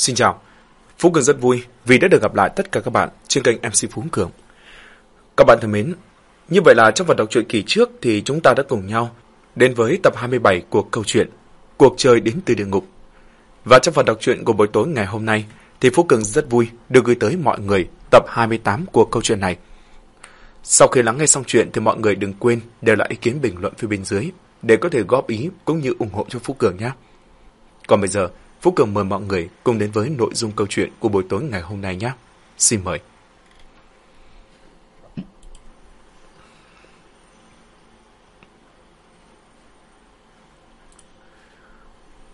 Xin chào, Phú Cường rất vui vì đã được gặp lại tất cả các bạn trên kênh MC Phú Cường. Các bạn thân mến, như vậy là trong phần đọc truyện kỳ trước thì chúng ta đã cùng nhau đến với tập 27 của câu chuyện Cuộc chơi đến từ địa ngục. Và trong phần đọc truyện của buổi tối ngày hôm nay thì Phú Cường rất vui được gửi tới mọi người tập 28 của câu chuyện này. Sau khi lắng nghe xong chuyện thì mọi người đừng quên để lại ý kiến bình luận phía bên dưới để có thể góp ý cũng như ủng hộ cho Phú Cường nhé. Còn bây giờ, Phú Cường mời mọi người cùng đến với nội dung câu chuyện của buổi tối ngày hôm nay nhé. Xin mời.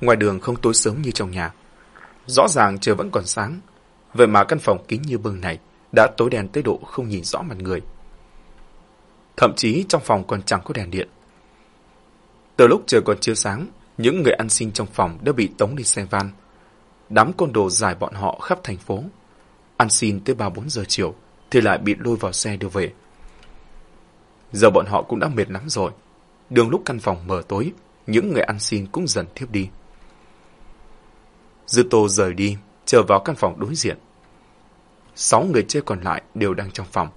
Ngoài đường không tối sớm như trong nhà. Rõ ràng trời vẫn còn sáng. Vậy mà căn phòng kín như bưng này đã tối đen tới độ không nhìn rõ mặt người. Thậm chí trong phòng còn chẳng có đèn điện. Từ lúc trời còn chưa sáng, những người ăn xin trong phòng đã bị tống đi xe van. Đám côn đồ giải bọn họ khắp thành phố. Ăn xin tới 3-4 giờ chiều thì lại bị lôi vào xe đưa về. Giờ bọn họ cũng đã mệt lắm rồi. Đường lúc căn phòng mở tối, những người ăn xin cũng dần thiếp đi. Dư Tô rời đi, trở vào căn phòng đối diện. Sáu người chơi còn lại đều đang trong phòng.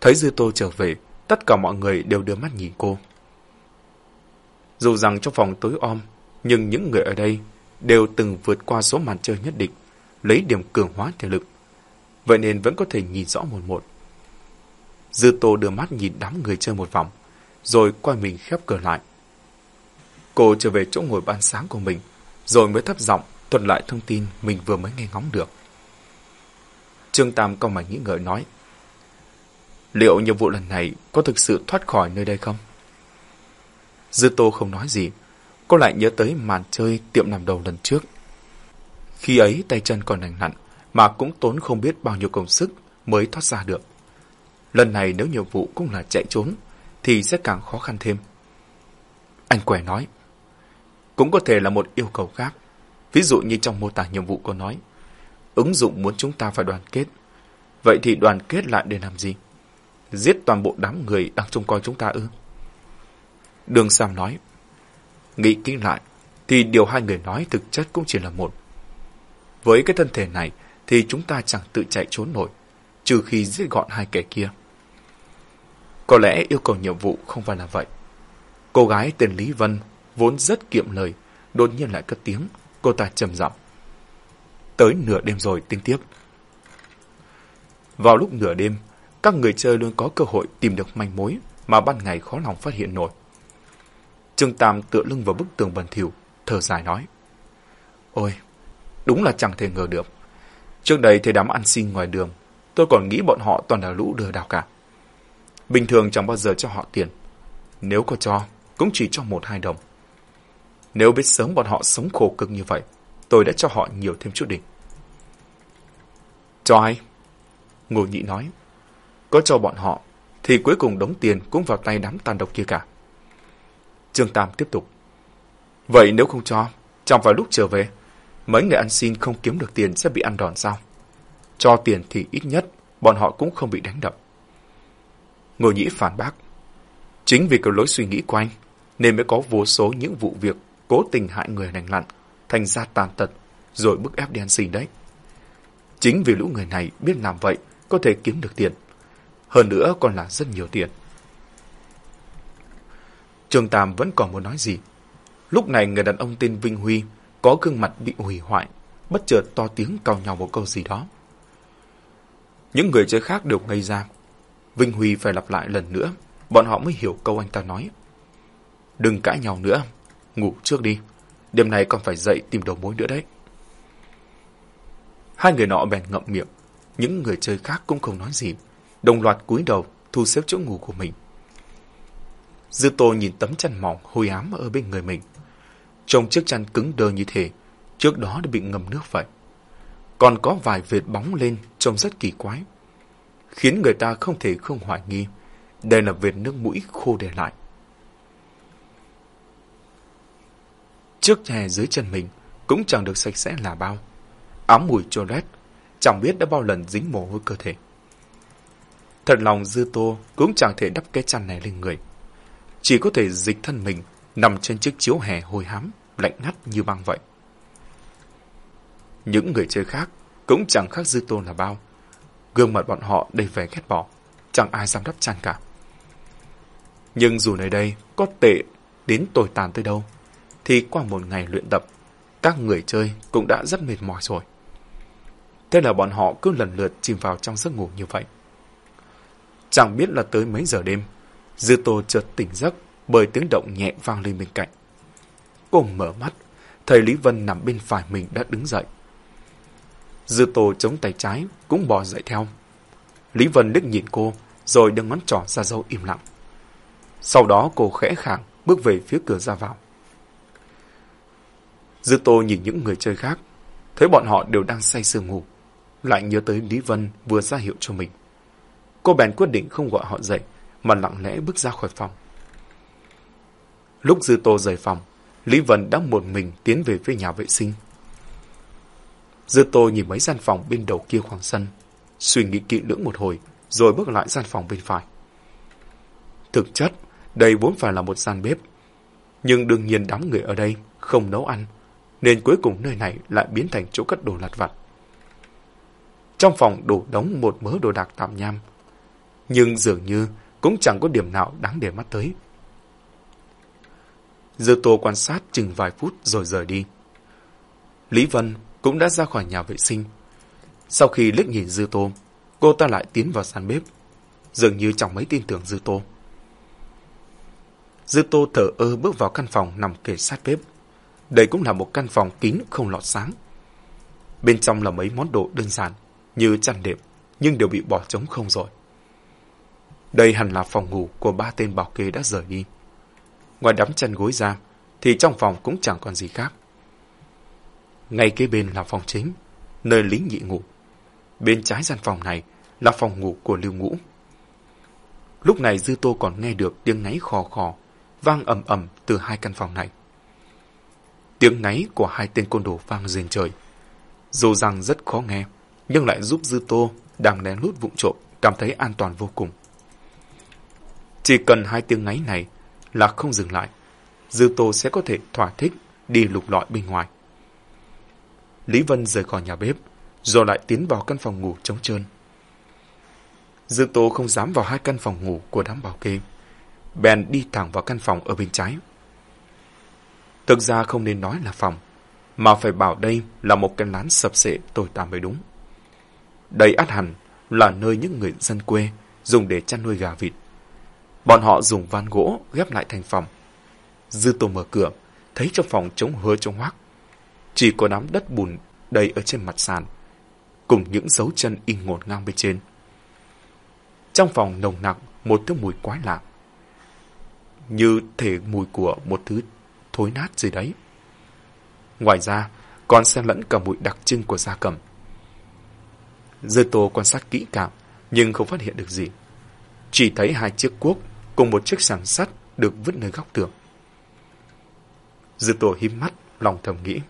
Thấy Dư Tô trở về, tất cả mọi người đều đưa mắt nhìn cô. Dù rằng trong phòng tối om, nhưng những người ở đây đều từng vượt qua số màn chơi nhất định, lấy điểm cường hóa thể lực. Vậy nên vẫn có thể nhìn rõ một một. Dư Tô đưa mắt nhìn đám người chơi một vòng, rồi quay mình khép cửa lại. Cô trở về chỗ ngồi ban sáng của mình, rồi mới thấp giọng thuật lại thông tin mình vừa mới nghe ngóng được. Trương Tam câu mày nghĩ ngợi nói, liệu nhiệm vụ lần này có thực sự thoát khỏi nơi đây không? Dư Tô không nói gì, cô lại nhớ tới màn chơi tiệm làm đầu lần trước. Khi ấy tay chân còn lành lặn, mà cũng tốn không biết bao nhiêu công sức mới thoát ra được. Lần này nếu nhiệm vụ cũng là chạy trốn, thì sẽ càng khó khăn thêm. Anh quẻ nói, cũng có thể là một yêu cầu khác. Ví dụ như trong mô tả nhiệm vụ có nói, ứng dụng muốn chúng ta phải đoàn kết. Vậy thì đoàn kết lại để làm gì? Giết toàn bộ đám người đang trông coi chúng ta ư? Đường Sam nói, nghĩ kỹ lại, thì điều hai người nói thực chất cũng chỉ là một. Với cái thân thể này, thì chúng ta chẳng tự chạy trốn nổi, trừ khi giết gọn hai kẻ kia. Có lẽ yêu cầu nhiệm vụ không phải là vậy. Cô gái tên Lý Vân vốn rất kiệm lời, đột nhiên lại cất tiếng, cô ta trầm giọng. Tới nửa đêm rồi tính tiếp. Vào lúc nửa đêm, các người chơi luôn có cơ hội tìm được manh mối mà ban ngày khó lòng phát hiện nổi. Trương Tam tựa lưng vào bức tường bẩn thỉu, thở dài nói. Ôi, đúng là chẳng thể ngờ được. Trước đây thấy đám ăn xin ngoài đường, tôi còn nghĩ bọn họ toàn là lũ lừa đảo cả. Bình thường chẳng bao giờ cho họ tiền. Nếu có cho, cũng chỉ cho một hai đồng. Nếu biết sớm bọn họ sống khổ cực như vậy, tôi đã cho họ nhiều thêm chút đỉnh. Cho ai? Ngô Nhị nói. Có cho bọn họ, thì cuối cùng đống tiền cũng vào tay đám tàn độc kia cả. Trương Tam tiếp tục. Vậy nếu không cho, trong vài lúc trở về, mấy người ăn xin không kiếm được tiền sẽ bị ăn đòn sao? Cho tiền thì ít nhất, bọn họ cũng không bị đánh đập. Ngô Nhĩ phản bác. Chính vì cái lối suy nghĩ của anh, nên mới có vô số những vụ việc cố tình hại người lành lặn, thành ra tàn tật, rồi bức ép đi ăn xin đấy. Chính vì lũ người này biết làm vậy, có thể kiếm được tiền. Hơn nữa còn là rất nhiều tiền. Trương Tam vẫn còn muốn nói gì. Lúc này người đàn ông tên Vinh Huy có gương mặt bị hủy hoại, bất chợt to tiếng cào nhau một câu gì đó. Những người chơi khác đều ngây ra. Vinh Huy phải lặp lại lần nữa, bọn họ mới hiểu câu anh ta nói. Đừng cãi nhau nữa, ngủ trước đi. Đêm nay còn phải dậy tìm đầu mối nữa đấy. Hai người nọ bèn ngậm miệng, những người chơi khác cũng không nói gì, đồng loạt cúi đầu thu xếp chỗ ngủ của mình. Dư Tô nhìn tấm chăn mỏng hôi ám ở bên người mình. Trông chiếc chăn cứng đơ như thế, trước đó đã bị ngâm nước vậy. Còn có vài vệt bóng lên trông rất kỳ quái. Khiến người ta không thể không hoài nghi. Đây là vệt nước mũi khô để lại. Trước hè dưới chân mình cũng chẳng được sạch sẽ là bao. Ám mùi trô lét, chẳng biết đã bao lần dính mồ hôi cơ thể. Thật lòng dư tô cũng chẳng thể đắp cái chăn này lên người chỉ có thể dịch thân mình nằm trên chiếc chiếu hè hôi hám, lạnh ngắt như băng vậy. Những người chơi khác cũng chẳng khác Dư Tô là bao. Gương mặt bọn họ đầy vẻ ghét bỏ, chẳng ai dám đắp chăn cả. Nhưng dù nơi đây có tệ đến tồi tàn tới đâu, thì qua một ngày luyện tập, các người chơi cũng đã rất mệt mỏi rồi. Thế là bọn họ cứ lần lượt chìm vào trong giấc ngủ như vậy. Chẳng biết là tới mấy giờ đêm, Dư Tô chợt tỉnh giấc bởi tiếng động nhẹ vang lên bên cạnh. Cô mở mắt, thầy Lý Vân nằm bên phải mình đã đứng dậy. Dư Tô chống tay trái, cũng bò dậy theo. Lý Vân liếc nhìn cô, rồi đưa ngón trỏ ra dấu im lặng. Sau đó cô khẽ khàng bước về phía cửa ra vào. Dư Tô nhìn những người chơi khác, thấy bọn họ đều đang say sưa ngủ, lại nhớ tới Lý Vân vừa ra hiệu cho mình. Cô bèn quyết định không gọi họ dậy, mà lặng lẽ bước ra khỏi phòng. Lúc Dư Tô rời phòng, Lý Vân đã một mình tiến về phía nhà vệ sinh. Dư Tô nhìn mấy gian phòng bên đầu kia khoảng sân, suy nghĩ kỹ lưỡng một hồi, rồi bước lại gian phòng bên phải. Thực chất, đây vốn phải là một gian bếp, nhưng đương nhiên đám người ở đây không nấu ăn, nên cuối cùng nơi này lại biến thành chỗ cất đồ lặt vặt. Trong phòng đổ đống một mớ đồ đạc tạm nham, nhưng dường như cũng chẳng có điểm nào đáng để mắt tới. Dư Tô quan sát chừng vài phút rồi rời đi. Lý Vân cũng đã ra khỏi nhà vệ sinh. Sau khi liếc nhìn Dư Tô, cô ta lại tiến vào sàn bếp, dường như chẳng mấy tin tưởng Dư Tô. Dư Tô thở ơ bước vào căn phòng nằm kề sát bếp. Đây cũng là một căn phòng kín không lọt sáng. Bên trong là mấy món đồ đơn giản như chăn đệm, nhưng đều bị bỏ trống không rồi. Đây hẳn là phòng ngủ của ba tên bảo kê đã rời đi. Ngoài đắm chân gối ra, thì trong phòng cũng chẳng còn gì khác. Ngay kế bên là phòng chính, nơi lính nhị ngủ. Bên trái gian phòng này là phòng ngủ của Lưu Ngũ. Lúc này Dư Tô còn nghe được tiếng ngáy khò khò, vang ầm ầm từ hai căn phòng này. Tiếng ngáy của hai tên côn đồ vang rền trời. Dù rằng rất khó nghe, nhưng lại giúp Dư Tô đang lén lút vụng trộm cảm thấy an toàn vô cùng. Chỉ cần hai tiếng ngáy này là không dừng lại, Dư Tô sẽ có thể thỏa thích đi lục lọi bên ngoài. Lý Vân rời khỏi nhà bếp, rồi lại tiến vào căn phòng ngủ trống trơn. Dư Tô không dám vào hai căn phòng ngủ của đám bảo kê, bèn đi thẳng vào căn phòng ở bên trái. Thực ra không nên nói là phòng, mà phải bảo đây là một cái lán sập sệ tồi tàn mới đúng. Đây át hẳn là nơi những người dân quê dùng để chăn nuôi gà vịt. Bọn họ dùng van gỗ ghép lại thành phòng. Dư Tô mở cửa, thấy trong phòng trống hứa trống hoác. Chỉ có đám đất bùn đầy ở trên mặt sàn, cùng những dấu chân in ngổn ngang bên trên. Trong phòng nồng nặc một thứ mùi quái lạ. Như thể mùi của một thứ thối nát gì đấy. Ngoài ra, còn xen lẫn cả mùi đặc trưng của da cầm. Dư Tô quan sát kỹ càng, nhưng không phát hiện được gì. Chỉ thấy hai chiếc cuốc cùng một chiếc sàng sắt được vứt nơi góc tường. Dư tổ hím mắt, lòng thầm nghĩ.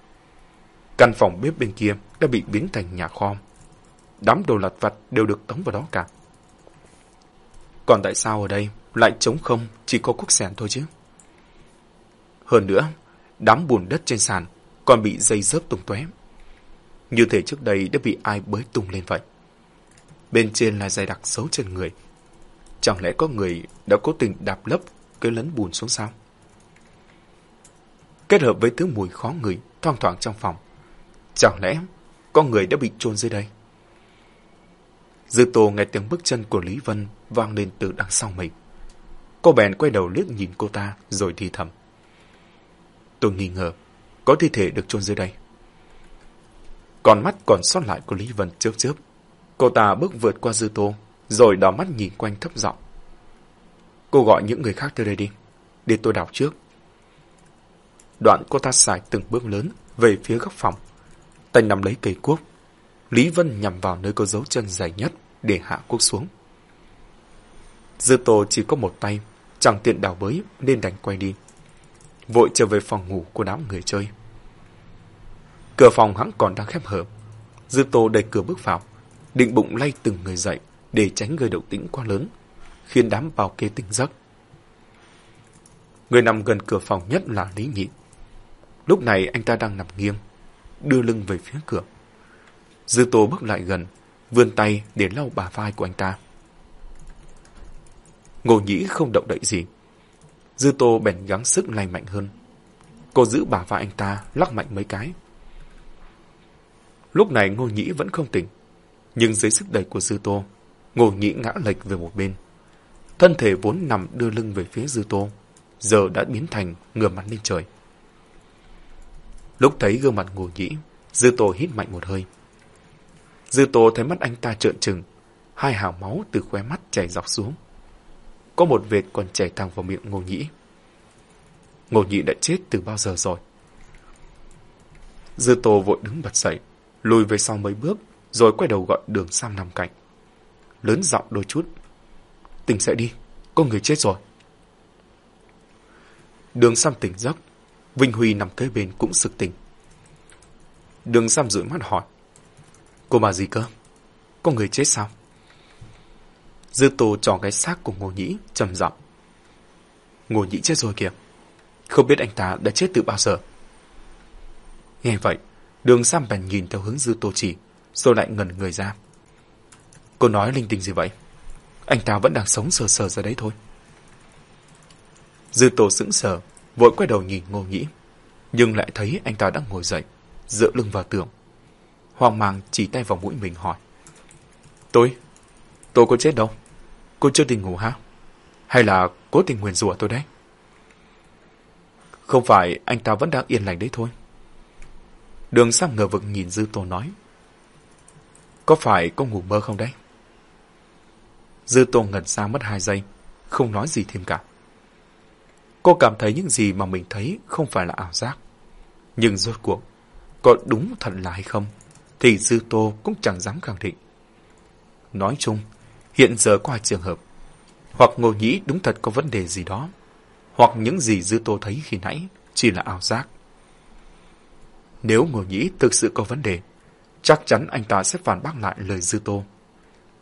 Căn phòng bếp bên kia đã bị biến thành nhà kho. Đám đồ lặt vặt đều được tống vào đó cả. Còn tại sao ở đây lại trống không chỉ có quốc sẻn thôi chứ? Hơn nữa, đám bùn đất trên sàn còn bị dây dớp tung tóe. Như thể trước đây đã bị ai bới tung lên vậy. Bên trên là dày đặc xấu chân người. Chẳng lẽ có người đã cố tình đạp lấp cái lấn bùn xuống sao? Kết hợp với thứ mùi khó ngửi thoang thoảng trong phòng. Chẳng lẽ có người đã bị chôn dưới đây? Dư Tô nghe tiếng bước chân của Lý Vân vang lên từ đằng sau mình. Cô bèn quay đầu liếc nhìn cô ta rồi thì thầm. Tôi nghi ngờ, có thi thể được chôn dưới đây. Còn mắt còn sót lại của Lý Vân chớp chớp. Cô ta bước vượt qua Dư Tô, rồi đỏ mắt nhìn quanh thấp giọng. Cô gọi những người khác tới đây đi, để tôi đào trước. Đoạn cô ta xài từng bước lớn về phía góc phòng. Tay nắm lấy cây cuốc. Lý Vân nhằm vào nơi có dấu chân dài nhất để hạ cuốc xuống. Dư Tô chỉ có một tay, chẳng tiện đào bới nên đành quay đi. Vội trở về phòng ngủ của đám người chơi. Cửa phòng hắn còn đang khép hở. Dư Tô đẩy cửa bước vào, định bụng lay từng người dậy để tránh gây động tĩnh quá lớn, khiến đám bảo kê tỉnh giấc. Người nằm gần cửa phòng nhất là Lý Nhị. Lúc này anh ta đang nằm nghiêng, đưa lưng về phía cửa, Dư Tô bước lại gần, vươn tay để lau bà vai của anh ta. Ngô Nhĩ không động đậy gì. Dư Tô bèn gắng sức lay mạnh hơn. Cô giữ bà vai anh ta, lắc mạnh mấy cái. Lúc này Ngô Nhĩ vẫn không tỉnh. Nhưng dưới sức đẩy của Dư Tô, Ngô Nhĩ ngã lệch về một bên. Thân thể vốn nằm đưa lưng về phía Dư Tô, giờ đã biến thành ngửa mặt lên trời. Lúc thấy gương mặt Ngô Nhĩ, Dư Tô hít mạnh một hơi. Dư Tô thấy mắt anh ta trợn trừng, hai hào máu từ khóe mắt chảy dọc xuống. Có một vệt còn chảy thẳng vào miệng Ngô Nhĩ. Ngô Nhĩ đã chết từ bao giờ rồi? Dư Tô vội đứng bật dậy, lùi về sau mấy bước, rồi quay đầu gọi đường Sam nằm cạnh. Lớn giọng đôi chút. Tỉnh dậy đi, có người chết rồi. Đường Sam tỉnh giấc, Vinh Huy nằm kế bên cũng sực tỉnh. Đường Sam rủi mắt hỏi. Cô bà gì cơ? Có người chết sao? Dư Tô trò cái xác của Ngô Nhĩ, trầm giọng. Ngô Nhĩ chết rồi kìa. Không biết anh ta đã chết từ bao giờ. Nghe vậy, đường Sam bèn nhìn theo hướng Dư Tô chỉ, rồi lại ngẩn người ra. Cô nói linh tinh gì vậy? Anh ta vẫn đang sống sờ sờ ra đấy thôi. Dư Tô sững sờ, vội quay đầu nhìn Ngô Nhĩ, nhưng lại thấy anh ta đang ngồi dậy, dựa lưng vào tường. Hoang mang chỉ tay vào mũi mình hỏi. Tôi? Tôi có chết đâu? Cô chưa tỉnh ngủ hả? Hay là cố tình nguyền rủa tôi đấy? Không phải anh ta vẫn đang yên lành đấy thôi. Đường sang ngờ vực nhìn Dư Tô nói. Có phải cô ngủ mơ không đấy? Dư Tô ngẩn ra mất hai giây, không nói gì thêm cả. Cô cảm thấy những gì mà mình thấy không phải là ảo giác. Nhưng rốt cuộc, có đúng thật là hay không, thì Dư Tô cũng chẳng dám khẳng định. Nói chung, hiện giờ có hai trường hợp. Hoặc Ngô Nhĩ đúng thật có vấn đề gì đó, hoặc những gì Dư Tô thấy khi nãy chỉ là ảo giác. Nếu Ngô Nhĩ thực sự có vấn đề, chắc chắn anh ta sẽ phản bác lại lời Dư Tô.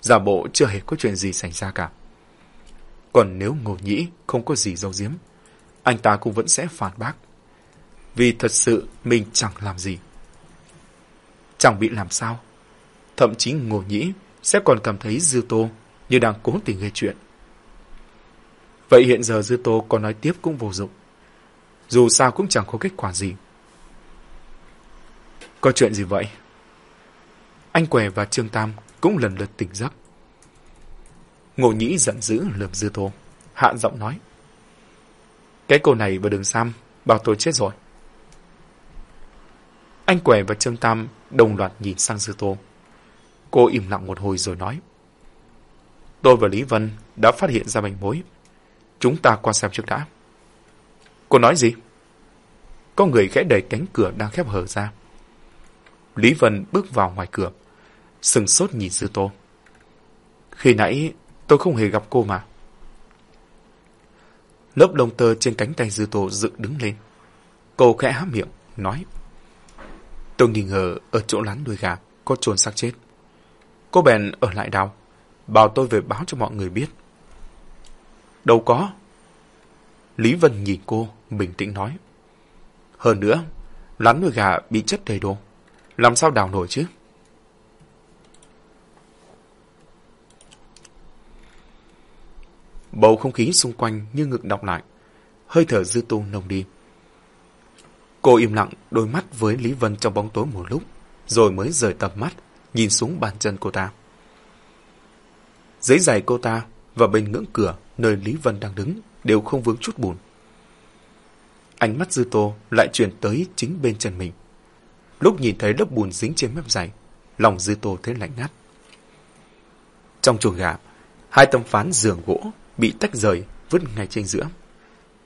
Giả bộ chưa hề có chuyện gì xảy ra cả. Còn nếu Ngô Nhĩ không có gì dâu diếm, anh ta cũng vẫn sẽ phản bác. Vì thật sự mình chẳng làm gì. Chẳng bị làm sao. Thậm chí Ngô Nhĩ sẽ còn cảm thấy Dư Tô như đang cố tình gây chuyện. Vậy hiện giờ Dư Tô có nói tiếp cũng vô dụng. Dù sao cũng chẳng có kết quả gì. Có chuyện gì vậy? Anh Què và Trương Tam cũng lần lượt tỉnh giấc. Ngô Nhĩ giận dữ lườm Dư Tô, hạ giọng nói. Cái cô này và đường Sam bảo tôi chết rồi. Anh Què và Trương Tam đồng loạt nhìn sang Dư Tô. Cô im lặng một hồi rồi nói. Tôi và Lý Vân đã phát hiện ra manh mối. Chúng ta qua xem trước đã. Cô nói gì? Có người khẽ đẩy cánh cửa đang khép hở ra. Lý Vân bước vào ngoài cửa, sừng sốt nhìn Dư Tô. Khi nãy tôi không hề gặp cô mà. Lớp lông tơ trên cánh tay Dư Tô dựng đứng lên. Cô khẽ há miệng, nói. Tôi nghi ngờ ở chỗ lán đuôi gà có trồn xác chết. Cô bèn ở lại đào, bảo tôi về báo cho mọi người biết. Đâu có. Lý Vân nhìn cô, bình tĩnh nói. Hơn nữa, lán đuôi gà bị chất đầy đồ. Làm sao đào nổi chứ? Bầu không khí xung quanh như ngực đọc lại. Hơi thở dư tu nồng đi. Cô im lặng đôi mắt với Lý Vân trong bóng tối một lúc, rồi mới rời tầm mắt, nhìn xuống bàn chân cô ta. Giấy giày cô ta và bên ngưỡng cửa nơi Lý Vân đang đứng đều không vướng chút bùn. Ánh mắt Dư Tô lại chuyển tới chính bên chân mình. Lúc nhìn thấy lớp bùn dính trên mép giày, lòng Dư Tô thấy lạnh ngắt. Trong chuồng gà, hai tấm phán giường gỗ bị tách rời vứt ngay trên giữa.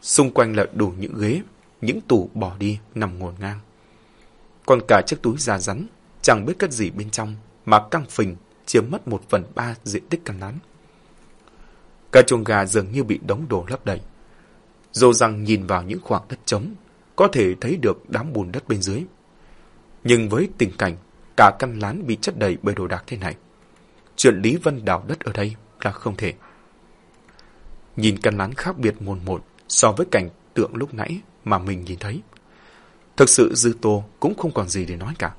Xung quanh là đủ những ghế, những tủ bỏ đi nằm ngổn ngang. Còn cả chiếc túi da rắn, chẳng biết cất gì bên trong, mà căng phình chiếm mất một phần ba diện tích căn lán. Cả chuồng gà dường như bị đống đổ lấp đầy. Dù rằng nhìn vào những khoảng đất trống, có thể thấy được đám bùn đất bên dưới. Nhưng với tình cảnh cả căn lán bị chất đầy bởi đồ đạc thế này, chuyện Lý Vân đào đất ở đây là không thể. Nhìn căn lán khác biệt muôn một so với cảnh tượng lúc nãy mà mình nhìn thấy. Thực sự Dư Tô cũng không còn gì để nói cả.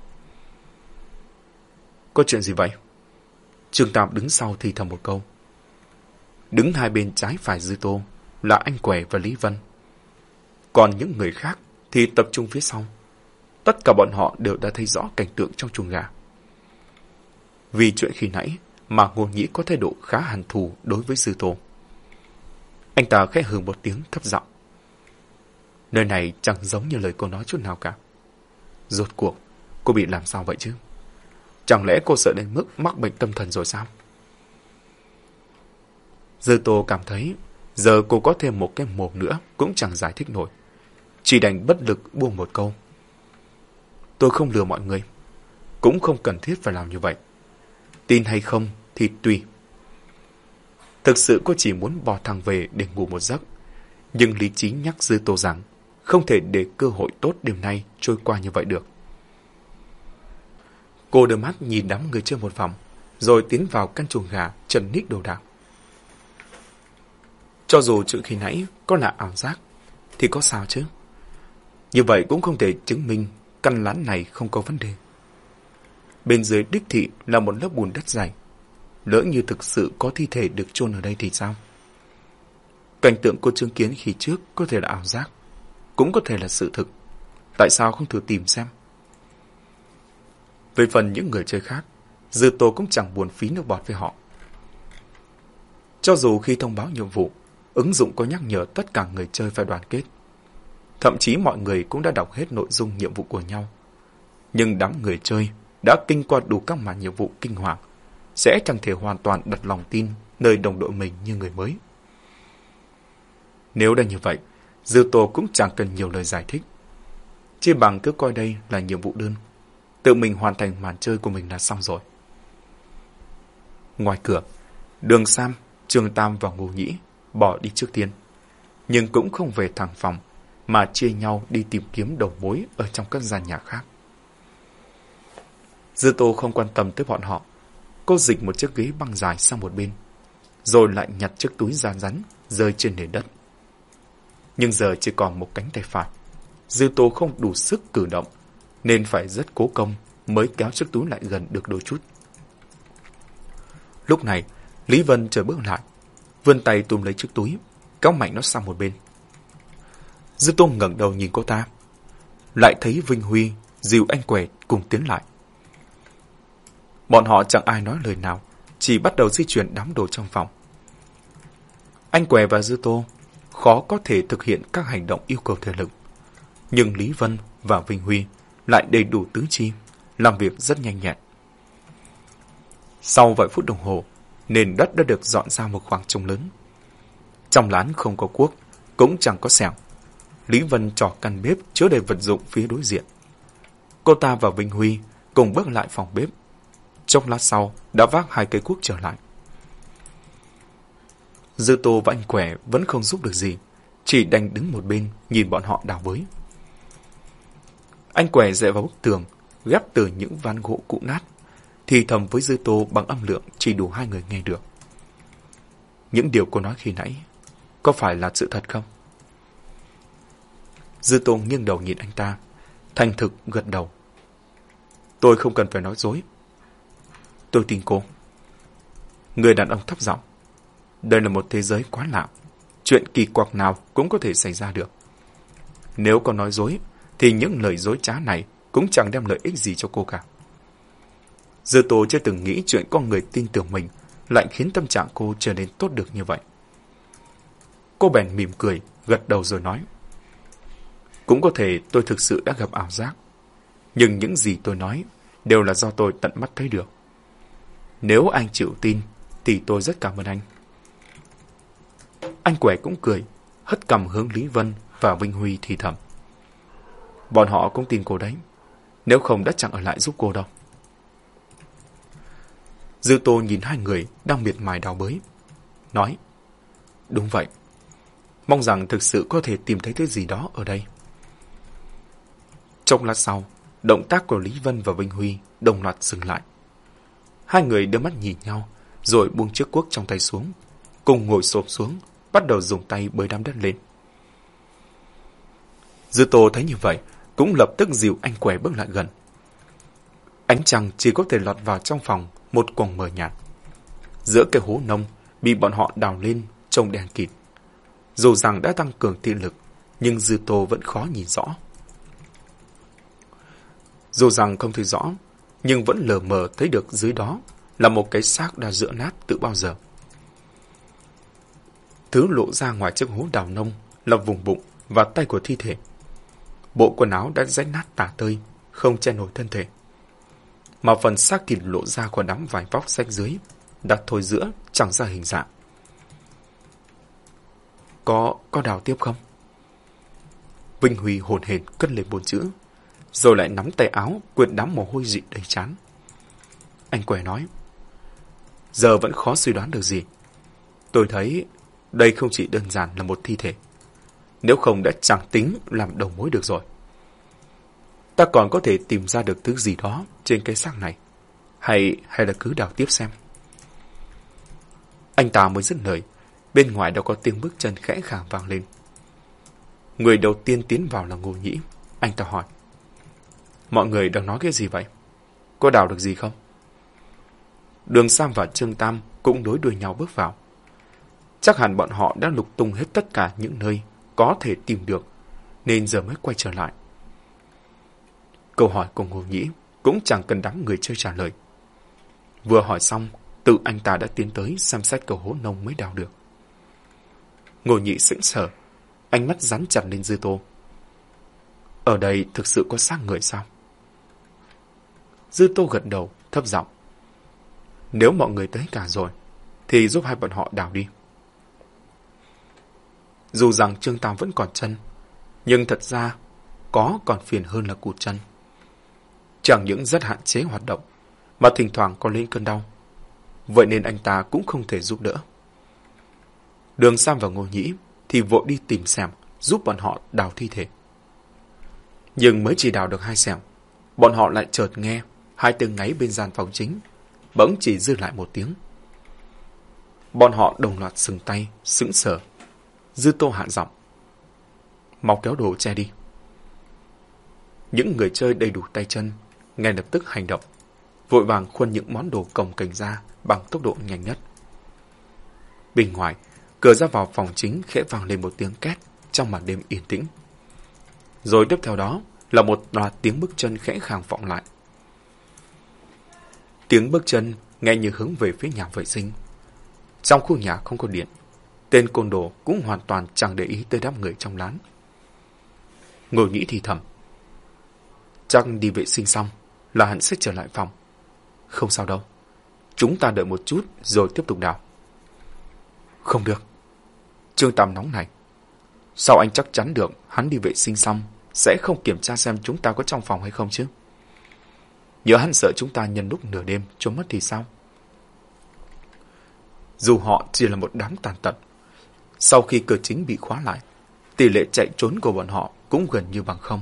có chuyện gì vậy? Trương Tam đứng sau thì thầm một câu. Đứng hai bên trái phải Dư Tô là anh Quẻ và Lý Vân. Còn những người khác thì tập trung phía sau. Tất cả bọn họ đều đã thấy rõ cảnh tượng trong chuồng gà. Vì chuyện khi nãy mà Ngô Nhĩ có thái độ khá hàn thù đối với Dư Tô. Anh ta khẽ hừ một tiếng thấp giọng. Nơi này chẳng giống như lời cô nói chút nào cả. Rốt cuộc, cô bị làm sao vậy chứ? Chẳng lẽ cô sợ đến mức mắc bệnh tâm thần rồi sao? Dư Tô cảm thấy giờ cô có thêm một cái mồm nữa cũng chẳng giải thích nổi. Chỉ đành bất lực buông một câu. Tôi không lừa mọi người. Cũng không cần thiết phải làm như vậy. Tin hay không thì tùy. Thực sự cô chỉ muốn bỏ thằng về để ngủ một giấc. Nhưng lý trí nhắc Dư Tô rằng không thể để cơ hội tốt đêm nay trôi qua như vậy được. Cô đưa mắt nhìn đám người chơi một vòng, rồi tiến vào căn chuồng gà trần ních đồ đạc. Cho dù chuyện khi nãy có là ảo giác, thì có sao chứ? Như vậy cũng không thể chứng minh căn lán này không có vấn đề. Bên dưới đích thị là một lớp bùn đất dày. Lỡ như thực sự có thi thể được chôn ở đây thì sao? Cảnh tượng cô chứng kiến khi trước có thể là ảo giác, cũng có thể là sự thực. Tại sao không thử tìm xem? Về phần những người chơi khác, Dư Tô cũng chẳng buồn phí nước bọt với họ. Cho dù khi thông báo nhiệm vụ, ứng dụng có nhắc nhở tất cả người chơi phải đoàn kết. Thậm chí mọi người cũng đã đọc hết nội dung nhiệm vụ của nhau. Nhưng đám người chơi đã kinh qua đủ các màn nhiệm vụ kinh hoàng, sẽ chẳng thể hoàn toàn đặt lòng tin nơi đồng đội mình như người mới. Nếu đã như vậy, Dư Tô cũng chẳng cần nhiều lời giải thích. Chỉ bằng cứ coi đây là nhiệm vụ đơn. Tự mình hoàn thành màn chơi của mình là xong rồi. Ngoài cửa, đường Sam, Trường Tam và Ngô Nhĩ bỏ đi trước tiên. Nhưng cũng không về thẳng phòng, mà chia nhau đi tìm kiếm đầu mối ở trong các gian nhà khác. Dư Tô không quan tâm tới bọn họ. Cô dịch một chiếc ghế băng dài sang một bên, rồi lại nhặt chiếc túi da rắn rơi trên nền đất. Nhưng giờ chỉ còn một cánh tay phải. Dư tố không đủ sức cử động, nên phải rất cố công mới kéo chiếc túi lại gần được đôi chút. Lúc này, Lý Vân trở bước lại, vươn tay túm lấy chiếc túi, kéo mạnh nó sang một bên. Dư Tô ngẩng đầu nhìn cô ta, lại thấy Vinh Huy dìu anh quẻ cùng tiến lại. Bọn họ chẳng ai nói lời nào, chỉ bắt đầu di chuyển đám đồ trong phòng. Anh què và Dư Tô khó có thể thực hiện các hành động yêu cầu thể lực. Nhưng Lý Vân và Vinh Huy lại đầy đủ tứ chi, làm việc rất nhanh nhẹn. Sau vài phút đồng hồ, nền đất đã được dọn ra một khoảng trống lớn. Trong lán không có cuốc, cũng chẳng có sẻng Lý Vân trò căn bếp chứa đầy vật dụng phía đối diện. Cô ta và Vinh Huy cùng bước lại phòng bếp trong lát sau, đã vác hai cây cuốc trở lại. Dư Tô và anh Quẻ vẫn không giúp được gì, chỉ đành đứng một bên nhìn bọn họ đào bới. Anh Quẻ dậy vào bức tường, ghép từ những ván gỗ cũ nát, thì thầm với Dư Tô bằng âm lượng chỉ đủ hai người nghe được. Những điều cô nói khi nãy, có phải là sự thật không? Dư Tô nghiêng đầu nhìn anh ta, thành thực gật đầu. Tôi không cần phải nói dối. Tôi tin cô. Người đàn ông thấp giọng. Đây là một thế giới quá lạ. Chuyện kỳ quặc nào cũng có thể xảy ra được. Nếu có nói dối, thì những lời dối trá này cũng chẳng đem lợi ích gì cho cô cả. Dư Tô chưa từng nghĩ chuyện con người tin tưởng mình lại khiến tâm trạng cô trở nên tốt được như vậy. Cô bèn mỉm cười, gật đầu rồi nói. Cũng có thể tôi thực sự đã gặp ảo giác. Nhưng những gì tôi nói đều là do tôi tận mắt thấy được. Nếu anh chịu tin, thì tôi rất cảm ơn anh. Anh quẻ cũng cười, hất cầm hướng Lý Vân và Vinh Huy thì thầm. Bọn họ cũng tin cô đấy, nếu không đã chẳng ở lại giúp cô đâu. Dư Tô nhìn hai người đang miệt mài đào bới. Nói, đúng vậy, mong rằng thực sự có thể tìm thấy thứ gì đó ở đây. Trong lát sau, động tác của Lý Vân và Vinh Huy đồng loạt dừng lại. Hai người đưa mắt nhìn nhau, rồi buông chiếc cuốc trong tay xuống, cùng ngồi xổm xuống, bắt đầu dùng tay bới đám đất lên. Dư Tô thấy như vậy, cũng lập tức dìu anh què bước lại gần. Ánh trăng chỉ có thể lọt vào trong phòng một quầng mờ nhạt. Giữa cái hố nông bị bọn họ đào lên trông đen kịt. Dù rằng đã tăng cường thị lực, nhưng Dư Tô vẫn khó nhìn rõ. Dù rằng không thấy rõ, nhưng vẫn lờ mờ thấy được dưới đó là một cái xác đã rữa nát từ bao giờ. Thứ lộ ra ngoài chiếc hố đào nông là vùng bụng và tay của thi thể. Bộ quần áo đã rách nát tả tơi, không che nổi thân thể. Mà phần xác thịt lộ ra qua đám vải vóc rách dưới, đặt thôi giữa, chẳng ra hình dạng. Có, có đào tiếp không? Vinh Huy hồn hển cất lên bốn chữ, rồi lại nắm tay áo, quyệt đám mồ hôi dị đầy chán. Anh què nói, giờ vẫn khó suy đoán được gì. Tôi thấy đây không chỉ đơn giản là một thi thể. Nếu không đã chẳng tính làm đầu mối được rồi. Ta còn có thể tìm ra được thứ gì đó trên cái xác này. Hay hay là cứ đào tiếp xem. Anh ta mới dứt lời. Bên ngoài đã có tiếng bước chân khẽ khàng vang lên. Người đầu tiên tiến vào là Ngô Nhĩ. Anh ta hỏi. Mọi người đang nói cái gì vậy? Có đào được gì không? Đường Sam và Trương Tam cũng đối đuôi nhau bước vào. Chắc hẳn bọn họ đã lục tung hết tất cả những nơi có thể tìm được, nên giờ mới quay trở lại. Câu hỏi của Ngô Nhĩ cũng chẳng cần đám người chơi trả lời. Vừa hỏi xong, tự anh ta đã tiến tới xem xét cầu hố nông mới đào được. Ngô Nhĩ sững sờ, ánh mắt rắn chặt lên dư tô. Ở đây thực sự có xác người sao? Dư tô gật đầu, thấp giọng. Nếu mọi người tới cả rồi, thì giúp hai bọn họ đào đi. Dù rằng Trương Tam vẫn còn chân, nhưng thật ra có còn phiền hơn là cụt chân. Chẳng những rất hạn chế hoạt động, mà thỉnh thoảng còn lên cơn đau. Vậy nên anh ta cũng không thể giúp đỡ. Đường Sam và Ngô Nhĩ thì vội đi tìm xem giúp bọn họ đào thi thể. Nhưng mới chỉ đào được hai sẹo bọn họ lại chợt nghe hai tiếng ngáy bên gian phòng chính, bỗng chỉ dư lại một tiếng. Bọn họ đồng loạt sừng tay, sững sờ. Dư tô hạ giọng. Mau kéo đồ che đi. Những người chơi đầy đủ tay chân, ngay lập tức hành động, vội vàng khuân những món đồ cồng cành ra bằng tốc độ nhanh nhất. Bên ngoài, cửa ra vào phòng chính khẽ vang lên một tiếng két trong màn đêm yên tĩnh. Rồi tiếp theo đó là một loạt tiếng bước chân khẽ khàng vọng lại. Tiếng bước chân nghe như hướng về phía nhà vệ sinh. Trong khu nhà không có điện, tên côn đồ cũng hoàn toàn chẳng để ý tới đám người trong lán. Ngồi nghĩ thì thầm. Chắc đi vệ sinh xong là hắn sẽ trở lại phòng. Không sao đâu. Chúng ta đợi một chút rồi tiếp tục đào. Không được. Trương Tam nóng này. Sao anh chắc chắn được hắn đi vệ sinh xong sẽ không kiểm tra xem chúng ta có trong phòng hay không chứ? Nhớ hắn sợ chúng ta nhân lúc nửa đêm trốn mất thì sao? Dù họ chỉ là một đám tàn tật, sau khi cửa chính bị khóa lại, tỷ lệ chạy trốn của bọn họ cũng gần như bằng không.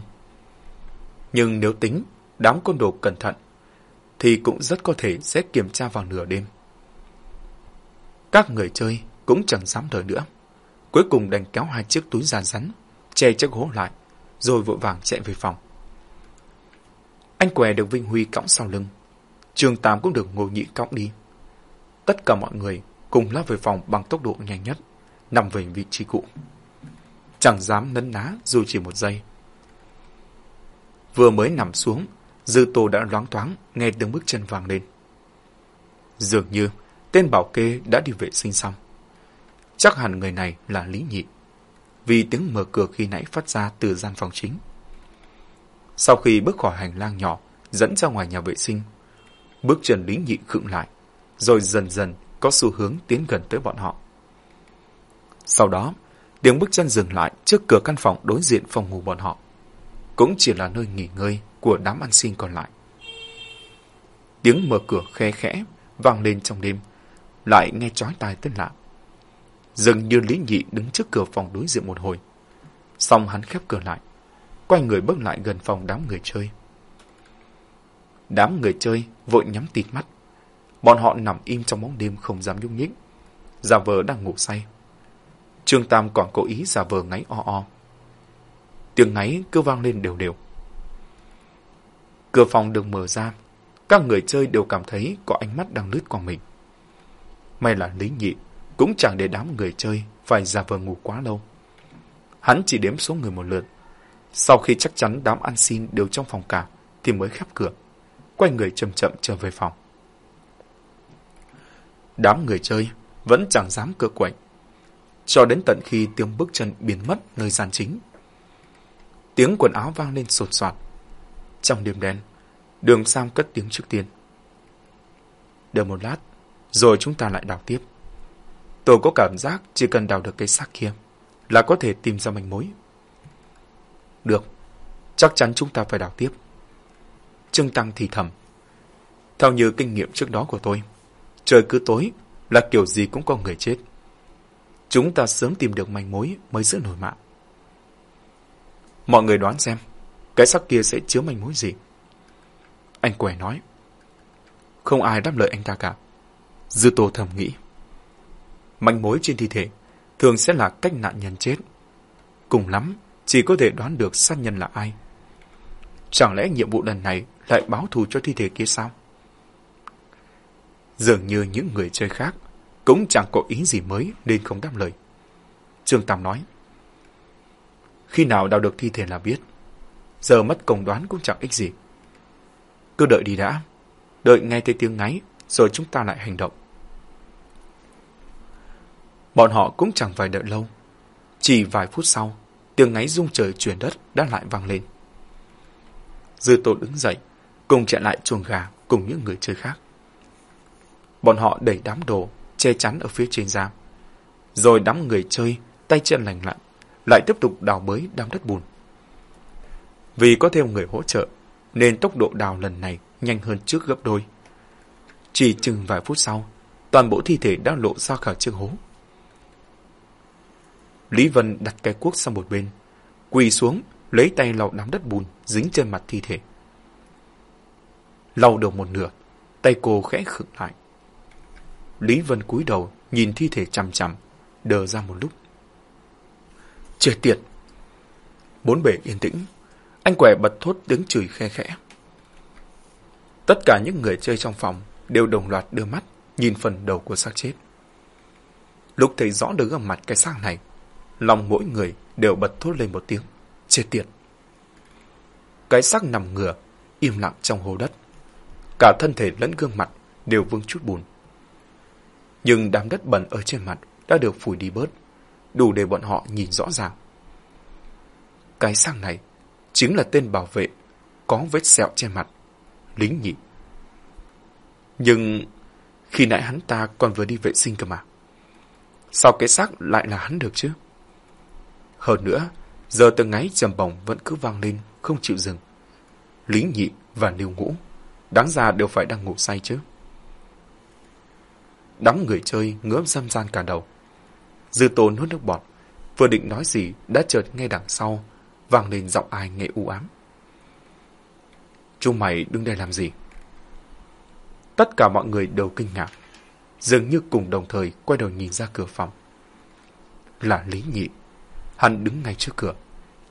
Nhưng nếu tính đám côn đồ cẩn thận, thì cũng rất có thể sẽ kiểm tra vào nửa đêm. Các người chơi cũng chẳng dám đợi nữa. Cuối cùng đành kéo hai chiếc túi giàn rắn, che chiếc hố lại, rồi vội vàng chạy về phòng. Anh què được Vinh Huy cõng sau lưng. Trường Tám cũng được ngồi nhị cõng đi. Tất cả mọi người cùng lao về phòng bằng tốc độ nhanh nhất, nằm về vị trí cũ. Chẳng dám nấn ná dù chỉ một giây. Vừa mới nằm xuống, Dư Tô đã loáng thoáng nghe tiếng bước chân vang lên. Dường như tên bảo kê đã đi vệ sinh xong. Chắc hẳn người này là Lý Nhị, vì tiếng mở cửa khi nãy phát ra từ gian phòng chính. Sau khi bước khỏi hành lang nhỏ, dẫn ra ngoài nhà vệ sinh, bước chân Lý Nhị khựng lại, rồi dần dần có xu hướng tiến gần tới bọn họ. Sau đó, tiếng bước chân dừng lại trước cửa căn phòng đối diện phòng ngủ bọn họ. Cũng chỉ là nơi nghỉ ngơi của đám ăn xin còn lại. Tiếng mở cửa khe khẽ vang lên trong đêm, lại nghe chói tai tên lạ. Dường như Lý Nhị đứng trước cửa phòng đối diện một hồi. Xong hắn khép cửa lại, quay người bước lại gần phòng đám người chơi. Đám người chơi vội nhắm tịt mắt. Bọn họ nằm im trong bóng đêm không dám nhúc nhích. Giả vờ đang ngủ say. Trương Tam còn cố ý giả vờ ngáy o o. Tiếng ngáy cứ vang lên đều đều. Cửa phòng được mở ra. Các người chơi đều cảm thấy có ánh mắt đang lướt qua mình. May là Lý Nhị cũng chẳng để đám người chơi phải giả vờ ngủ quá lâu. Hắn chỉ đếm số người một lượt. Sau khi chắc chắn đám ăn xin đều trong phòng cả, thì mới khép cửa, quay người chậm chậm trở về phòng. Đám người chơi vẫn chẳng dám cựa quậy, cho đến tận khi tiếng bước chân biến mất nơi gian chính. Tiếng quần áo vang lên sột soạt. Trong đêm đen, đường Sam cất tiếng trước tiên. Đợi một lát, rồi chúng ta lại đào tiếp. Tôi có cảm giác chỉ cần đào được cái xác kia là có thể tìm ra manh mối. Được, chắc chắn chúng ta phải đào tiếp. Trương Tăng thì thầm. Theo như kinh nghiệm trước đó của tôi, trời cứ tối là kiểu gì cũng có người chết. Chúng ta sớm tìm được manh mối mới giữ nổi mạng. Mọi người đoán xem, cái xác kia sẽ chứa manh mối gì? Anh quẻ nói. Không ai đáp lời anh ta cả. Dư Tô thầm nghĩ. Manh mối trên thi thể thường sẽ là cách nạn nhân chết. Cùng lắm, chỉ có thể đoán được sát nhân là ai. Chẳng lẽ nhiệm vụ lần này lại báo thù cho thi thể kia sao? Dường như những người chơi khác cũng chẳng có ý gì mới nên không đáp lời. Trương Tam nói, khi nào đào được thi thể là biết, giờ mất công đoán cũng chẳng ích gì. Cứ đợi đi đã, đợi nghe thấy tiếng ngáy rồi chúng ta lại hành động. Bọn họ cũng chẳng phải đợi lâu. Chỉ vài phút sau, tiếng ngáy rung trời chuyển đất đã lại vang lên. Dư Tô đứng dậy, cùng chạy lại chuồng gà cùng những người chơi khác. Bọn họ đẩy đám đồ, che chắn ở phía trên giam. Rồi đám người chơi, tay chân lành lặn, lại tiếp tục đào bới đám đất bùn. Vì có thêm người hỗ trợ, nên tốc độ đào lần này nhanh hơn trước gấp đôi. Chỉ chừng vài phút sau, toàn bộ thi thể đã lộ ra khỏi chiếc hố. Lý Vân đặt cái cuốc sang một bên, quỳ xuống, lấy tay lau đám đất bùn dính trên mặt thi thể. Lau được một nửa, tay cô khẽ khựng lại. Lý Vân cúi đầu, nhìn thi thể chằm chằm, đờ ra một lúc. Chết tiệt! Bốn bể yên tĩnh, anh quẻ bật thốt đứng chửi khe khẽ. Tất cả những người chơi trong phòng đều đồng loạt đưa mắt nhìn phần đầu của xác chết. Lúc thấy rõ được gương mặt cái xác này, lòng mỗi người đều bật thốt lên một tiếng. Chết tiệt! Cái xác nằm ngửa, im lặng trong hố đất. Cả thân thể lẫn gương mặt đều vương chút bùn. Nhưng đám đất bẩn ở trên mặt đã được phủi đi bớt, đủ để bọn họ nhìn rõ ràng. Cái xác này chính là tên bảo vệ có vết sẹo trên mặt, lính nhị. Nhưng khi nãy hắn ta còn vừa đi vệ sinh cơ mà. Sao cái xác lại là hắn được chứ? Hơn nữa, giờ từng ngáy trầm bổng vẫn cứ vang lên, không chịu dừng. Lý nhị và lưu ngũ, đáng ra đều phải đang ngủ say chứ. Đám người chơi ngứa dâm gian cả đầu. Dư tô nuốt nước bọt, vừa định nói gì đã chợt nghe đằng sau, vang lên giọng ai nghe u ám. Chúng mày đứng đây làm gì? Tất cả mọi người đều kinh ngạc, dường như cùng đồng thời quay đầu nhìn ra cửa phòng. Là Lý Nhị. Hắn đứng ngay trước cửa,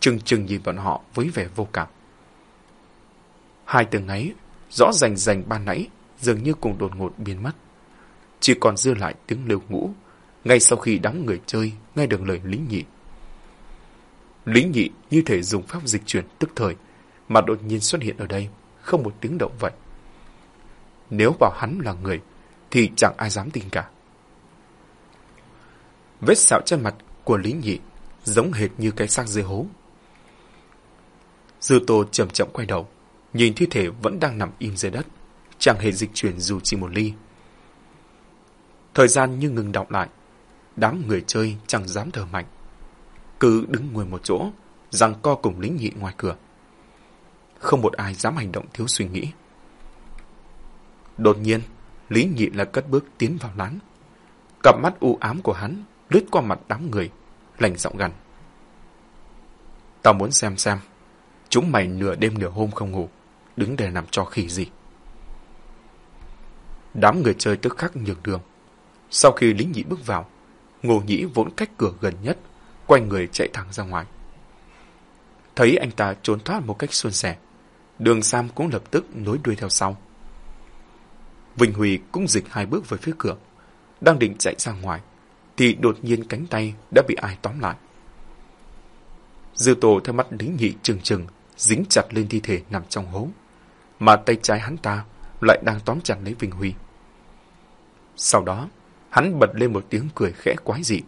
chừng chừng nhìn bọn họ với vẻ vô cảm. Hai tiếng ấy, rõ rành rành ban nãy, dường như cùng đột ngột biến mất. Chỉ còn dư lại tiếng lưu ngũ, ngay sau khi đám người chơi nghe được lời Lý Nhị. Lý Nhị như thể dùng pháp dịch chuyển tức thời, mà đột nhiên xuất hiện ở đây, không một tiếng động vậy. Nếu bảo hắn là người, thì chẳng ai dám tin cả. Vết sẹo trên mặt của Lý Nhị giống hệt như cái xác dưới hố. Dư Tô chậm chậm quay đầu, nhìn thi thể vẫn đang nằm im dưới đất, chẳng hề dịch chuyển dù chỉ một ly. Thời gian như ngừng đọng lại, đám người chơi chẳng dám thở mạnh. Cứ đứng ngồi một chỗ, rằng co cùng lính nhị ngoài cửa. Không một ai dám hành động thiếu suy nghĩ. Đột nhiên, Lý Nhị là cất bước tiến vào lán. Cặp mắt u ám của hắn lướt qua mặt đám người, lành giọng gằn. Tao muốn xem xem, chúng mày nửa đêm nửa hôm không ngủ, đứng để làm cho khỉ gì. Đám người chơi tức khắc nhường đường. Sau khi lính nhị bước vào, Ngô Nhĩ vốn cách cửa gần nhất, quay người chạy thẳng ra ngoài. Thấy anh ta trốn thoát một cách suôn sẻ, đường Sam cũng lập tức nối đuôi theo sau. Vinh Huy cũng dịch hai bước về phía cửa. Đang định chạy ra ngoài, thì đột nhiên cánh tay đã bị ai tóm lại. Dư Tô theo mắt lính nhị trừng trừng, dính chặt lên thi thể nằm trong hố, mà tay trái hắn ta lại đang tóm chặt lấy Vinh Huy. Sau đó, hắn bật lên một tiếng cười khẽ quái dị,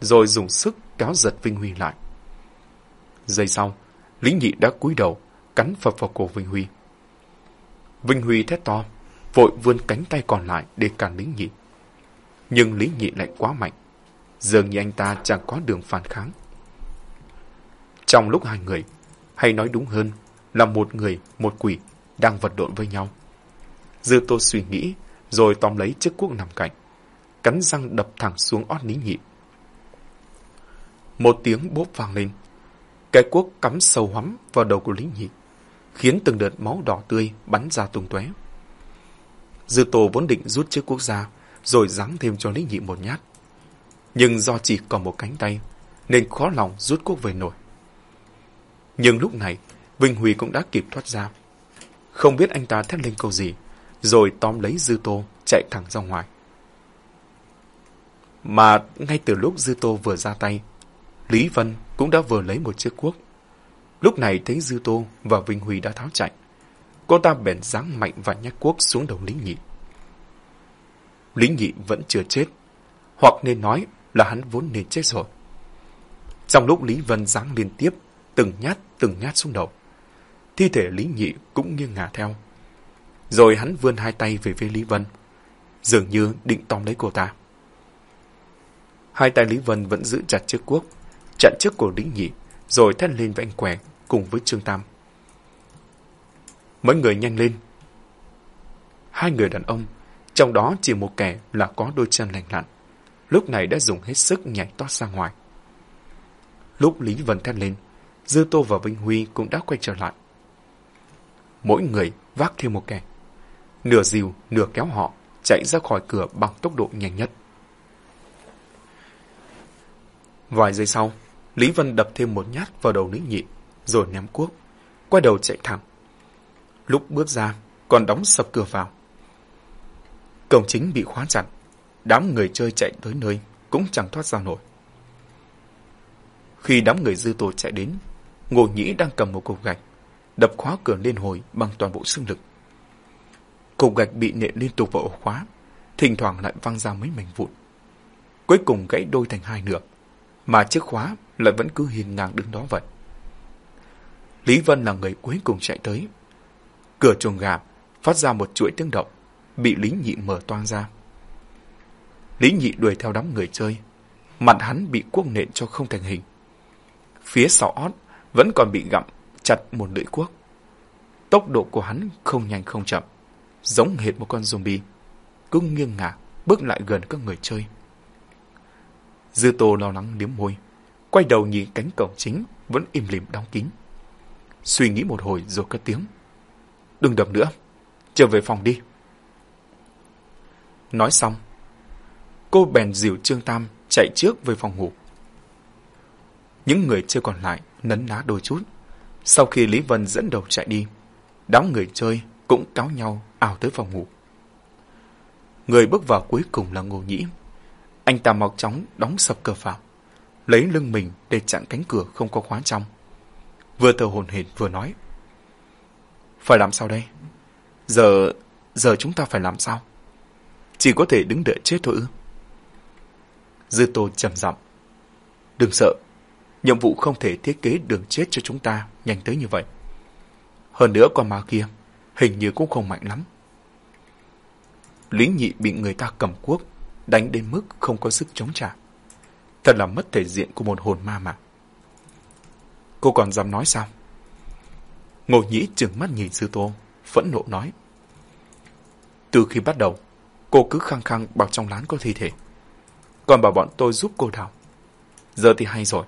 rồi dùng sức kéo giật Vinh Huy lại. Giây sau, lính nhị đã cúi đầu, cắn phập vào cổ Vinh Huy. Vinh Huy thét to, vội vươn cánh tay còn lại để cản lính nhị. Nhưng lý nhị lại quá mạnh, dường như anh ta chẳng có đường phản kháng. Trong lúc hai người, hay nói đúng hơn là một người, một quỷ, đang vật lộn với nhau. Dư tô suy nghĩ, rồi tóm lấy chiếc cuốc nằm cạnh, cắn răng đập thẳng xuống ót lý nhị. Một tiếng bốp vang lên, cái cuốc cắm sâu hoắm vào đầu của lý nhị, khiến từng đợt máu đỏ tươi bắn ra tung tóe. Dư tô vốn định rút chiếc cuốc ra, rồi giáng thêm cho lý nhị một nhát. Nhưng do chỉ còn một cánh tay, nên khó lòng rút cuốc về nổi. Nhưng lúc này, Vinh Huy cũng đã kịp thoát ra. Không biết anh ta thét lên câu gì, rồi tóm lấy Dư Tô chạy thẳng ra ngoài. Mà ngay từ lúc Dư Tô vừa ra tay, Lý Vân cũng đã vừa lấy một chiếc cuốc. Lúc này thấy Dư Tô và Vinh Huy đã tháo chạy. Cô ta bèn giáng mạnh và nhát cuốc xuống đầu Lý Nhị. Lý Nhị vẫn chưa chết, hoặc nên nói là hắn vốn nên chết rồi. Trong lúc Lý Vân giáng liên tiếp, từng nhát từng nhát xuống đầu, thi thể Lý Nhị cũng nghiêng ngả theo. Rồi hắn vươn hai tay về phía Lý Vân, dường như định tóm lấy cô ta. Hai tay Lý Vân vẫn giữ chặt chiếc cuốc, chặn trước cổ Lý Nhị, rồi thét lên với anh Quẻ cùng với Trương Tam. Mấy người nhanh lên. Hai người đàn ông, trong đó chỉ một kẻ là có đôi chân lành lặn, lúc này đã dùng hết sức nhảy toát ra ngoài. Lúc Lý Vân thét lên, Dư Tô và Vinh Huy cũng đã quay trở lại. Mỗi người vác thêm một kẻ. Nửa dìu, nửa kéo họ, chạy ra khỏi cửa bằng tốc độ nhanh nhất. Vài giây sau, Lý Vân đập thêm một nhát vào đầu nữ Nhị, rồi ném cuốc, quay đầu chạy thẳng. Lúc bước ra, còn đóng sập cửa vào. Cổng chính bị khóa chặt, đám người chơi chạy tới nơi cũng chẳng thoát ra nổi. Khi đám người dư tổ chạy đến, Ngô Nhĩ đang cầm một cục gạch, đập khóa cửa liên hồi bằng toàn bộ sức lực. Cục gạch bị nện liên tục vào ổ khóa, thỉnh thoảng lại văng ra mấy mảnh vụn. Cuối cùng gãy đôi thành hai nửa, mà chiếc khóa lại vẫn cứ hiền ngang đứng đó vậy. Lý Vân là người cuối cùng chạy tới. Cửa chuồng gà phát ra một chuỗi tiếng động, bị Lý Nhị mở toang ra. Lý Nhị đuổi theo đám người chơi, mặt hắn bị cuốc nện cho không thành hình. Phía sau ót vẫn còn bị gặm chặt một lưỡi cuốc. Tốc độ của hắn không nhanh không chậm, giống hệt một con zombie, cứ nghiêng ngả bước lại gần các người chơi. Dư Tô lo lắng liếm môi, quay đầu nhìn cánh cổng chính vẫn im lìm đóng kín. Suy nghĩ một hồi rồi cất tiếng. Đừng đập nữa, trở về phòng đi. Nói xong, cô bèn dìu Trương Tam chạy trước về phòng ngủ. Những người chơi còn lại nấn ná đôi chút. Sau khi Lý Vân dẫn đầu chạy đi, đám người chơi cũng cáo nhau ảo tới phòng ngủ. Người bước vào cuối cùng là Ngô Nhĩ. Anh ta mau chóng đóng sập cửa vào, lấy lưng mình để chặn cánh cửa không có khóa trong. Vừa thở hồn hển vừa nói. Phải làm sao đây? Giờ, giờ chúng ta phải làm sao? Chỉ có thể đứng đợi chết thôi ư? Dư Tô trầm giọng. Đừng sợ, nhiệm vụ không thể thiết kế đường chết cho chúng ta nhanh tới như vậy. Hơn nữa con ma kia, hình như cũng không mạnh lắm. Lý nhị bị người ta cầm cuốc, đánh đến mức không có sức chống trả. Thật là mất thể diện của một hồn ma mà. Cô còn dám nói sao? Ngô nhĩ trừng mắt nhìn sư tô, phẫn nộ nói. Từ khi bắt đầu, cô cứ khăng khăng bảo trong lán có thi thể. Còn bảo bọn tôi giúp cô đào. Giờ thì hay rồi.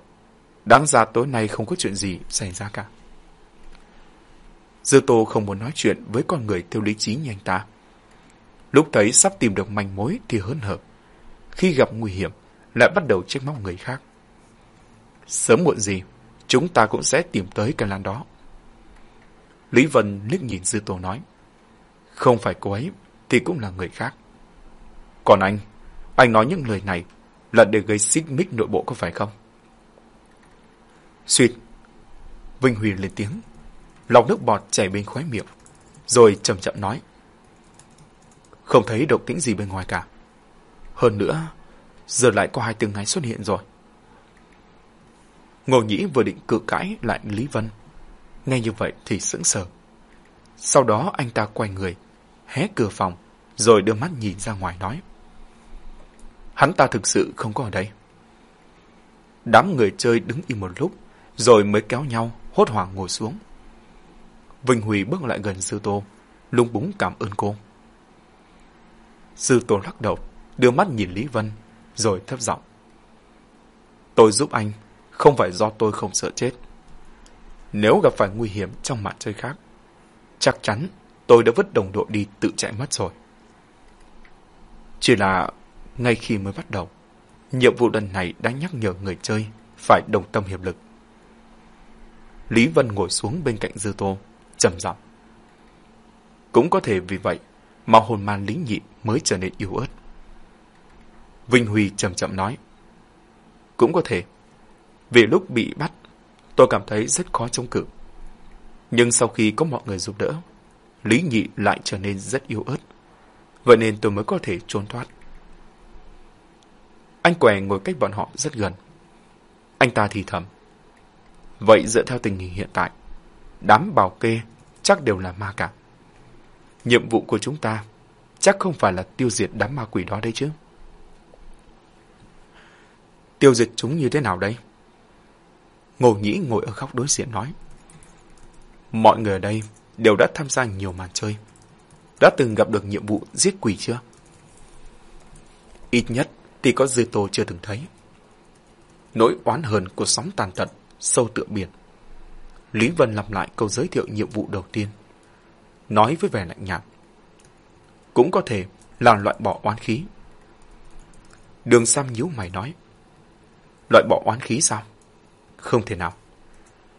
Đáng ra tối nay không có chuyện gì xảy ra cả. Dư Tô không muốn nói chuyện với con người theo lý trí như anh ta. Lúc thấy sắp tìm được manh mối thì hớn hở. Khi gặp nguy hiểm, lại bắt đầu trách móc người khác. Sớm muộn gì, chúng ta cũng sẽ tìm tới cái lan đó. Lý Vân liếc nhìn Dư Tô nói. Không phải cô ấy, thì cũng là người khác. Còn anh, anh nói những lời này là để gây xích mích nội bộ có phải không? Xuyệt. Vinh Huy lên tiếng. Lòng nước bọt chảy bên khóe miệng. Rồi chậm chậm nói. Không thấy động tĩnh gì bên ngoài cả. Hơn nữa, giờ lại có hai tiếng ngay xuất hiện rồi. Ngô Nhĩ vừa định cự cãi lại Lý Vân. Nghe như vậy thì sững sờ. Sau đó anh ta quay người, hé cửa phòng, rồi đưa mắt nhìn ra ngoài nói. Hắn ta thực sự không có ở đây. Đám người chơi đứng im một lúc, rồi mới kéo nhau, hốt hoảng ngồi xuống. Vinh Huy bước lại gần Sư Tô, lung búng cảm ơn cô. Sư Tô lắc đầu, đưa mắt nhìn Lý Vân, rồi thấp giọng. Tôi giúp anh, không phải do tôi không sợ chết. Nếu gặp phải nguy hiểm trong mặt chơi khác, chắc chắn tôi đã vứt đồng đội đi tự chạy mất rồi. Chỉ là ngay khi mới bắt đầu, nhiệm vụ lần này đã nhắc nhở người chơi phải đồng tâm hiệp lực. Lý Vân ngồi xuống bên cạnh Dư Tô, trầm giọng. Cũng có thể vì vậy mà hồn man lý nhị mới trở nên yếu ớt. Vinh Huy chậm chậm nói. Cũng có thể. Vì lúc bị bắt, tôi cảm thấy rất khó chống cự. Nhưng sau khi có mọi người giúp đỡ, Lý Nhị lại trở nên rất yếu ớt. Vậy nên tôi mới có thể trốn thoát. Anh què ngồi cách bọn họ rất gần. Anh ta thì thầm. Vậy dựa theo tình hình hiện tại, đám bảo kê chắc đều là ma cả. Nhiệm vụ của chúng ta chắc không phải là tiêu diệt đám ma quỷ đó đấy chứ. Tiêu diệt chúng như thế nào đây? Ngô Nhĩ ngồi ở góc đối diện nói. Mọi người ở đây đều đã tham gia nhiều màn chơi. Đã từng gặp được nhiệm vụ giết quỷ chưa? Ít nhất thì có dư tô chưa từng thấy. Nỗi oán hờn của sóng tàn tận, sâu tựa biển. Lý Vân lặp lại câu giới thiệu nhiệm vụ đầu tiên. Nói với vẻ lạnh nhạt. Cũng có thể là loại bỏ oán khí. Đường Sam nhíu mày nói. Loại bỏ oán khí sao? Không thể nào.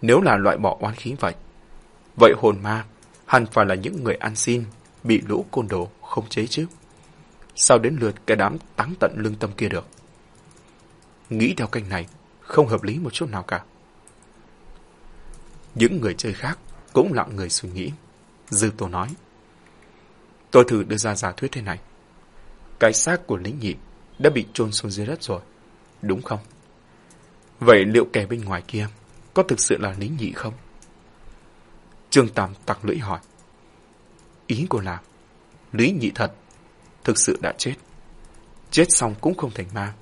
Nếu là loại bỏ oán khí vậy, vậy hồn ma hẳn phải là những người ăn xin, bị lũ côn đồ không chế chứ. Sao đến lượt cái đám táng tận lương tâm kia được? Nghĩ theo kênh này, không hợp lý một chút nào cả. Những người chơi khác cũng lặng người suy nghĩ. Dư Tô nói. Tôi thử đưa ra giả thuyết thế này. Cái xác của lính nhị đã bị chôn xuống dưới đất rồi, đúng không? Vậy liệu kẻ bên ngoài kia có thực sự là lính nhị không? Trương Tam tặc lưỡi hỏi. Ý của là, lý nhị thật, thực sự đã chết. Chết xong cũng không thành ma.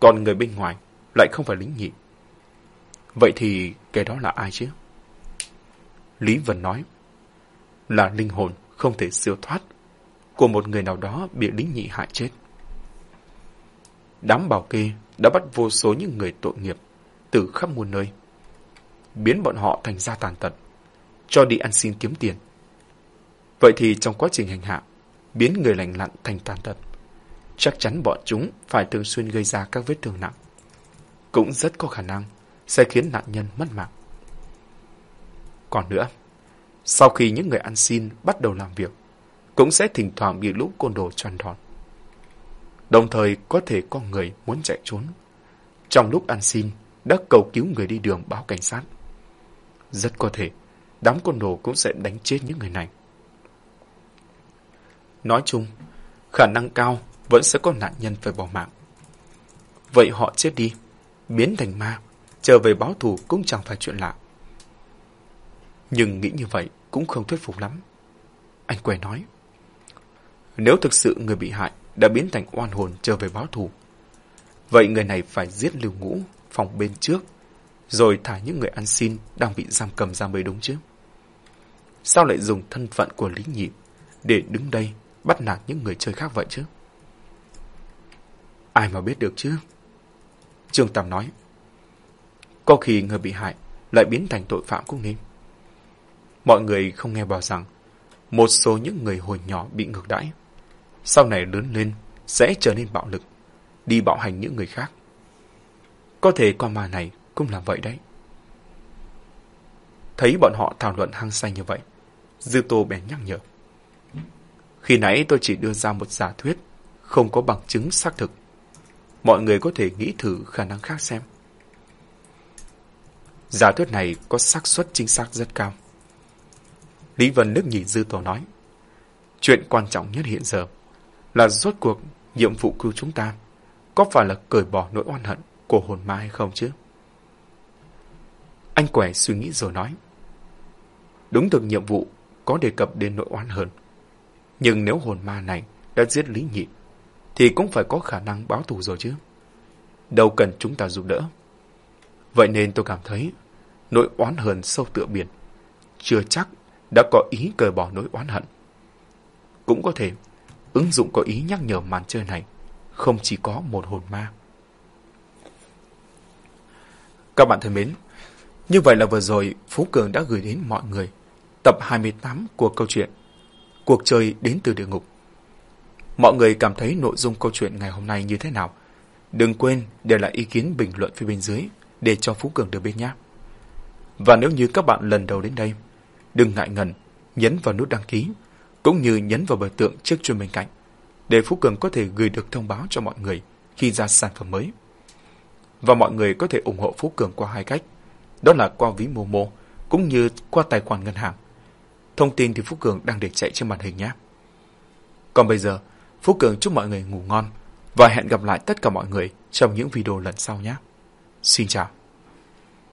Còn người bên ngoài lại không phải lính nhị. Vậy thì kẻ đó là ai chứ? Lý Vân nói, là linh hồn không thể siêu thoát của một người nào đó bị lính nhị hại chết. Đám bảo kê đã bắt vô số những người tội nghiệp từ khắp muôn nơi, biến bọn họ thành gia tàn tật, cho đi ăn xin kiếm tiền. Vậy thì trong quá trình hành hạ, biến người lành lặn thành tàn tật, chắc chắn bọn chúng phải thường xuyên gây ra các vết thương nặng. Cũng rất có khả năng sẽ khiến nạn nhân mất mạng. Còn nữa, sau khi những người ăn xin bắt đầu làm việc, cũng sẽ thỉnh thoảng bị lũ côn đồ tròn đòn. Đồng thời có thể có người muốn chạy trốn. Trong lúc ăn xin, đã cầu cứu người đi đường báo cảnh sát. Rất có thể, đám côn đồ cũng sẽ đánh chết những người này. Nói chung, khả năng cao vẫn sẽ có nạn nhân phải bỏ mạng. Vậy họ chết đi, biến thành ma, trở về báo thù cũng chẳng phải chuyện lạ. Nhưng nghĩ như vậy cũng không thuyết phục lắm. Anh quay nói, nếu thực sự người bị hại đã biến thành oan hồn trở về báo thù, vậy người này phải giết lưu ngũ phòng bên trước, rồi thả những người ăn xin đang bị giam cầm ra mới đúng chứ. Sao lại dùng thân phận của Lý Nhị để đứng đây bắt nạt những người chơi khác vậy chứ? Ai mà biết được chứ? Trương Tam nói. Có khi người bị hại lại biến thành tội phạm cũng nên. Mọi người không nghe bảo rằng một số những người hồi nhỏ bị ngược đãi, sau này lớn lên sẽ trở nên bạo lực, đi bạo hành những người khác. Có thể con ma này cũng làm vậy đấy. Thấy bọn họ thảo luận hăng say như vậy, Dư Tô bèn nhắc nhở. Khi nãy tôi chỉ đưa ra một giả thuyết, không có bằng chứng xác thực. Mọi người có thể nghĩ thử khả năng khác xem. Giả thuyết này có xác suất chính xác rất cao. Lý Vân nước nhìn Dư Tổ nói. Chuyện quan trọng nhất hiện giờ là rốt cuộc nhiệm vụ cứu chúng ta có phải là cởi bỏ nỗi oan hận của hồn ma hay không chứ? Anh quẻ suy nghĩ rồi nói. Đúng thực nhiệm vụ có đề cập đến nỗi oan hận. Nhưng nếu hồn ma này đã giết Lý Nhị, thì cũng phải có khả năng báo thù rồi chứ. Đâu cần chúng ta giúp đỡ. Vậy nên tôi cảm thấy nỗi oán hờn sâu tựa biển, chưa chắc đã có ý cởi bỏ nỗi oán hận. Cũng có thể, ứng dụng có ý nhắc nhở màn chơi này, không chỉ có một hồn ma. Các bạn thân mến, như vậy là vừa rồi Phú Cường đã gửi đến mọi người tập 28 của câu chuyện Cuộc chơi đến từ địa ngục. Mọi người cảm thấy nội dung câu chuyện ngày hôm nay như thế nào? Đừng quên để lại ý kiến bình luận phía bên dưới để cho Phú Cường được biết nhé. Và nếu như các bạn lần đầu đến đây, đừng ngại ngần, nhấn vào nút đăng ký, cũng như nhấn vào biểu tượng trước chuông bên cạnh, để Phú Cường có thể gửi được thông báo cho mọi người khi ra sản phẩm mới. Và mọi người có thể ủng hộ Phú Cường qua hai cách, đó là qua ví Momo, cũng như qua tài khoản ngân hàng. Thông tin thì Phú Cường đang để chạy trên màn hình nhé. Còn bây giờ, Phú Cường chúc mọi người ngủ ngon và hẹn gặp lại tất cả mọi người trong những video lần sau nhé. Xin chào.